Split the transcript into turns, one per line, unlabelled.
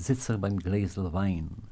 sitzer beim Gläsel Wein.